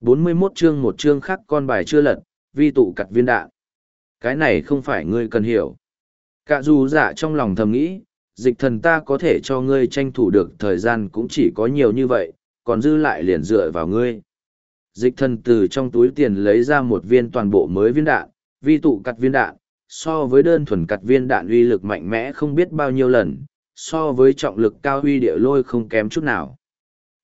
41 chương một chương khác con bài chưa lật, vi tụ cặt viên đạn. Cái này không phải ngươi cần hiểu. Cả dù dạ trong lòng thầm nghĩ, dịch thần ta có thể cho ngươi tranh thủ được thời gian cũng chỉ có nhiều như vậy, còn dư lại liền dựa vào ngươi. Dịch thần từ trong túi tiền lấy ra một viên toàn bộ mới viên đạn, vi tụ cặt viên đạn, so với đơn thuần cặt viên đạn uy lực mạnh mẽ không biết bao nhiêu lần, so với trọng lực cao uy địa lôi không kém chút nào.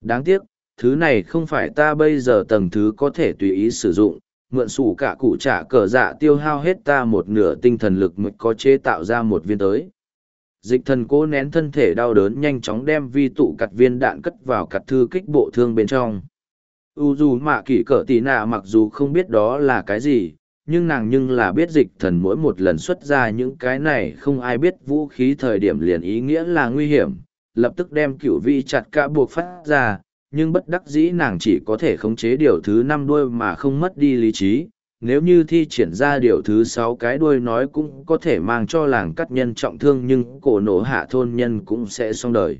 Đáng tiếc, thứ này không phải ta bây giờ tầng thứ có thể tùy ý sử dụng, mượn sủ cả cụ trả cờ dạ tiêu hao hết ta một nửa tinh thần lực mới có chế tạo ra một viên tới. Dịch thần cố nén thân thể đau đớn nhanh chóng đem vi tụ cặt viên đạn cất vào cặt thư kích bộ thương bên trong. U dù mạ kỷ cỡ tì nạ mặc dù không biết đó là cái gì, nhưng nàng nhưng là biết dịch thần mỗi một lần xuất ra những cái này không ai biết vũ khí thời điểm liền ý nghĩa là nguy hiểm, lập tức đem cửu vi chặt cả buộc phát ra, nhưng bất đắc dĩ nàng chỉ có thể khống chế điều thứ năm đuôi mà không mất đi lý trí. Nếu như thi triển ra điều thứ sáu cái đuôi nói cũng có thể mang cho làng cắt nhân trọng thương nhưng cổ nổ hạ thôn nhân cũng sẽ xong đời.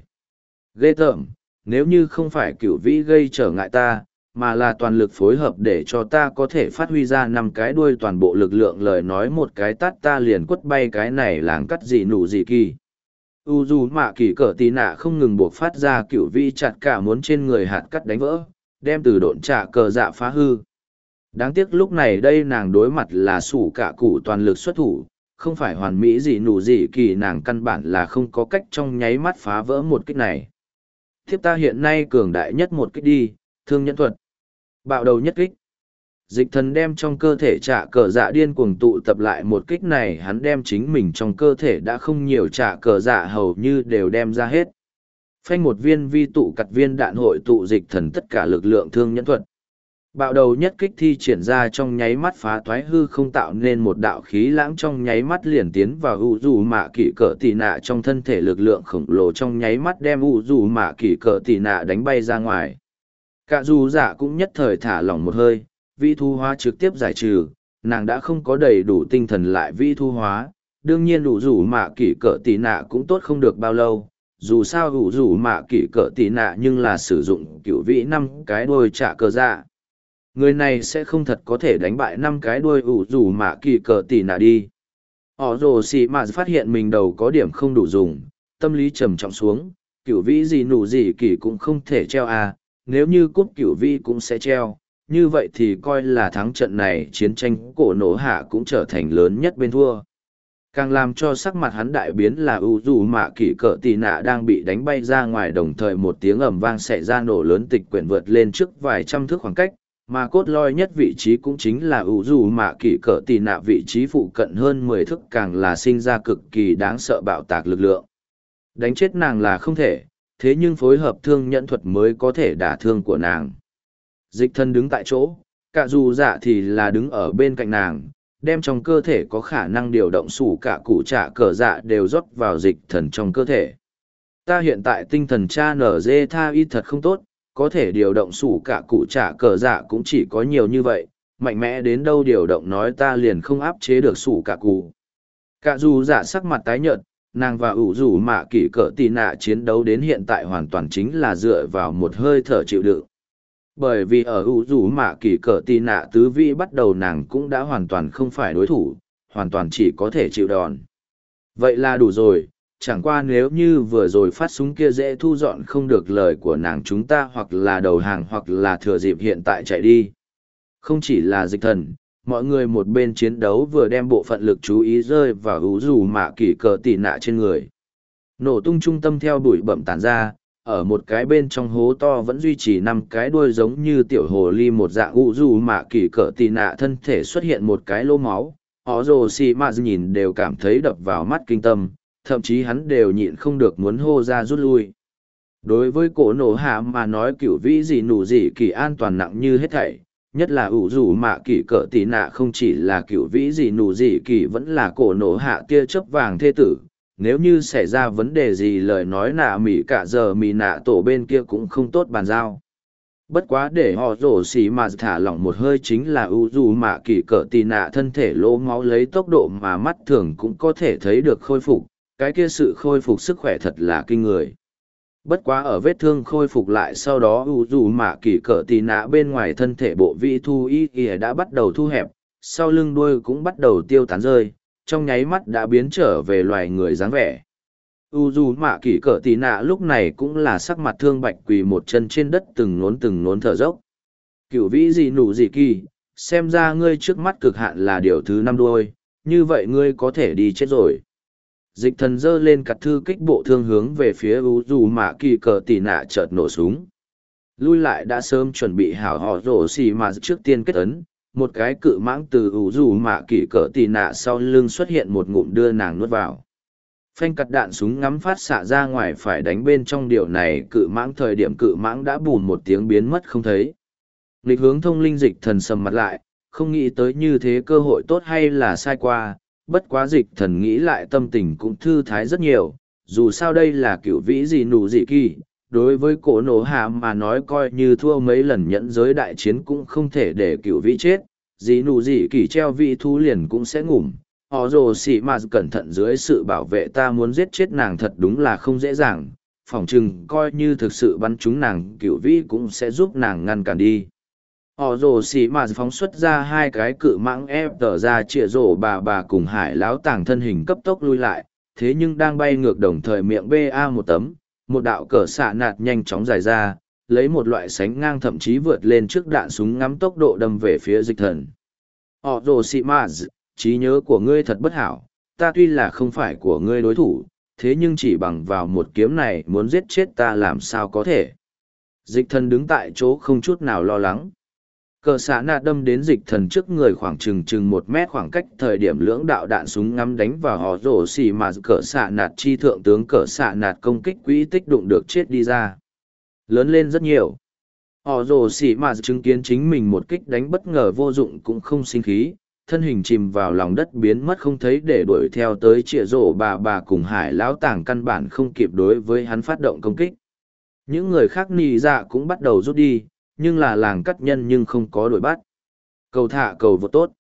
Ghê tởm, nếu như không phải cửu vĩ gây trở ngại ta, mà là toàn lực phối hợp để cho ta có thể phát huy ra năm cái đuôi toàn bộ lực lượng lời nói một cái tắt ta liền quất bay cái này làng cắt gì nụ gì kỳ u dù mạ kỳ cỡ tì nạ không ngừng buộc phát ra cựu vi chặt cả muốn trên người hạt cắt đánh vỡ, đem từ độn trả cờ dạ phá hư. Đáng tiếc lúc này đây nàng đối mặt là sủ cả cụ toàn lực xuất thủ, không phải hoàn mỹ gì nụ gì kỳ nàng căn bản là không có cách trong nháy mắt phá vỡ một kích này. Thiếp ta hiện nay cường đại nhất một kích đi, thương nhẫn thuật. Bạo đầu nhất kích dịch thần đem trong cơ thể trả cờ dạ điên cuồng tụ tập lại một kích này, hắn đem chính mình trong cơ thể đã không nhiều trả cờ dạ hầu như đều đem ra hết. Phanh một viên vi tụ cặt viên đạn hội tụ dịch thần tất cả lực lượng thương nhẫn thuật. Bạo đầu nhất kích thi triển ra trong nháy mắt phá thoái hư không tạo nên một đạo khí lãng trong nháy mắt liền tiến vào u dù mạ kỷ cỡ tì nạ trong thân thể lực lượng khổng lồ trong nháy mắt đem u dù mạ kỷ cỡ tì nạ đánh bay ra ngoài. Cả dù dạ cũng nhất thời thả lỏng một hơi vi thu hóa trực tiếp giải trừ, nàng đã không có đầy đủ tinh thần lại vi thu hóa, đương nhiên đủ rủ mạ kỷ cỡ tỷ nạ cũng tốt không được bao lâu, dù sao đủ rủ mạ kỷ cỡ tỷ nạ nhưng là sử dụng cựu vĩ năm cái đôi trả cờ dạ. Người này sẽ không thật có thể đánh bại năm cái đuôi ủ rủ mạ kỷ cỡ tỷ nạ đi. Họ rồ xì mà phát hiện mình đầu có điểm không đủ dùng, tâm lý trầm trọng xuống, cựu vĩ gì nụ gì kỷ cũng không thể treo à, nếu như cúp cựu vĩ cũng sẽ treo, như vậy thì coi là thắng trận này chiến tranh cổ nổ hạ cũng trở thành lớn nhất bên thua. Càng làm cho sắc mặt hắn đại biến là u dù mạ kỷ cỡ tì nạ đang bị đánh bay ra ngoài đồng thời một tiếng ẩm vang xảy ra nổ lớn tịch quyển vượt lên trước vài trăm thước khoảng cách, mà cốt lõi nhất vị trí cũng chính là u dù mạ kỷ cỡ tì nạ vị trí phụ cận hơn mười thước càng là sinh ra cực kỳ đáng sợ bạo tạc lực lượng. Đánh chết nàng là không thể, thế nhưng phối hợp thương nhẫn thuật mới có thể đả thương của nàng dịch thân đứng tại chỗ, cả dù dạ thì là đứng ở bên cạnh nàng, đem trong cơ thể có khả năng điều động sủ cả cụ trả cờ dạ đều rót vào dịch thần trong cơ thể. Ta hiện tại tinh thần cha nở dê tha y thật không tốt, có thể điều động sủ cả cụ trả cờ dạ cũng chỉ có nhiều như vậy, mạnh mẽ đến đâu điều động nói ta liền không áp chế được sủ cả cụ. Cả dù dạ sắc mặt tái nhợt, nàng và ủ rủ mạ kỷ cỡ tì nạ chiến đấu đến hiện tại hoàn toàn chính là dựa vào một hơi thở chịu đựng bởi vì ở ủ rủ mạ kỳ cỡ tì nạ tứ vi bắt đầu nàng cũng đã hoàn toàn không phải đối thủ, hoàn toàn chỉ có thể chịu đòn. Vậy là đủ rồi, chẳng qua nếu như vừa rồi phát súng kia dễ thu dọn không được lời của nàng chúng ta hoặc là đầu hàng hoặc là thừa dịp hiện tại chạy đi. Không chỉ là dịch thần, mọi người một bên chiến đấu vừa đem bộ phận lực chú ý rơi vào ủ rủ mạ kỳ cỡ tì nạ trên người. Nổ tung trung tâm theo đuổi bậm tàn ra ở một cái bên trong hố to vẫn duy trì năm cái đuôi giống như tiểu hồ ly một dạng u dù mạ kỳ cỡ tì nạ thân thể xuất hiện một cái lô máu. Họ rồ xì mạ nhìn đều cảm thấy đập vào mắt kinh tâm, thậm chí hắn đều nhịn không được muốn hô ra rút lui. Đối với cổ nổ hạ mà nói cựu vĩ gì nụ gì kỳ an toàn nặng như hết thảy, nhất là ủ rủ mạ kỳ cỡ tì nạ không chỉ là cựu vĩ gì nụ gì kỳ vẫn là cổ nổ hạ tia chớp vàng thê tử nếu như xảy ra vấn đề gì lời nói nạ mỉ cả giờ mỉ nạ tổ bên kia cũng không tốt bàn giao. Bất quá để họ rổ xì mà thả lỏng một hơi chính là ưu dù mạ kỳ cỡ tì nạ thân thể lỗ máu lấy tốc độ mà mắt thường cũng có thể thấy được khôi phục cái kia sự khôi phục sức khỏe thật là kinh người. Bất quá ở vết thương khôi phục lại sau đó ưu dù mạ kỳ cỡ tì nạ bên ngoài thân thể bộ vị thu y ỉa đã bắt đầu thu hẹp, sau lưng đuôi cũng bắt đầu tiêu tán rơi, trong nháy mắt đã biến trở về loài người dáng vẻ. U dù mạ kỳ cỡ tì nạ lúc này cũng là sắc mặt thương bạch quỳ một chân trên đất từng nốn từng nốn thở dốc. Cựu vĩ gì nụ gì kỳ, xem ra ngươi trước mắt cực hạn là điều thứ năm đuôi, như vậy ngươi có thể đi chết rồi dịch thần giơ lên cặt thư kích bộ thương hướng về phía u dù mạ kỳ cờ Tì nạ chợt nổ súng lui lại đã sớm chuẩn bị hảo họ rổ xì mà trước tiên kết ấn một cái cự mãng từ u rủ mạ kỳ cỡ tỉ nạ sau lưng xuất hiện một ngụm đưa nàng nuốt vào. Phanh cặt đạn súng ngắm phát xạ ra ngoài phải đánh bên trong điều này cự mãng thời điểm cự mãng đã bùn một tiếng biến mất không thấy. Lịch hướng thông linh dịch thần sầm mặt lại không nghĩ tới như thế cơ hội tốt hay là sai qua bất quá dịch thần nghĩ lại tâm tình cũng thư thái rất nhiều, dù sao đây là cựu vĩ gì nụ dị kỳ, đối với cổ nổ hạ mà nói coi như thua mấy lần nhẫn giới đại chiến cũng không thể để cựu vĩ chết, dì nụ dì kỳ treo vị thu liền cũng sẽ ngủm. Họ rồ xỉ mà cẩn thận dưới sự bảo vệ ta muốn giết chết nàng thật đúng là không dễ dàng, phỏng chừng coi như thực sự bắn chúng nàng cựu vĩ cũng sẽ giúp nàng ngăn cản đi. Họ rồ xì mà phóng xuất ra hai cái cự mãng ép tở ra chĩa rổ bà bà cùng hải láo tàng thân hình cấp tốc lui lại. Thế nhưng đang bay ngược đồng thời miệng ba một tấm một đạo cờ xạ nạt nhanh chóng dài ra, lấy một loại sánh ngang thậm chí vượt lên trước đạn súng ngắm tốc độ đâm về phía dịch thần. Họ rồ sĩ maz trí nhớ của ngươi thật bất hảo, ta tuy là không phải của ngươi đối thủ, thế nhưng chỉ bằng vào một kiếm này muốn giết chết ta làm sao có thể. Dịch thần đứng tại chỗ không chút nào lo lắng cờ xạ nạ đâm đến dịch thần trước người khoảng chừng chừng một mét khoảng cách thời điểm lưỡng đạo đạn súng ngắm đánh vào họ rổ xì mà cờ xạ nạt chi thượng tướng cờ xạ nạt công kích quỹ tích đụng được chết đi ra. Lớn lên rất nhiều. Họ rổ xì mà chứng kiến chính mình một kích đánh bất ngờ vô dụng cũng không sinh khí. Thân hình chìm vào lòng đất biến mất không thấy để đuổi theo tới chĩa rổ bà bà cùng hải lão tàng căn bản không kịp đối với hắn phát động công kích. Những người khác nì dạ cũng bắt đầu rút đi nhưng là làng cắt nhân nhưng không có đuổi bắt. Cầu thả cầu vượt tốt.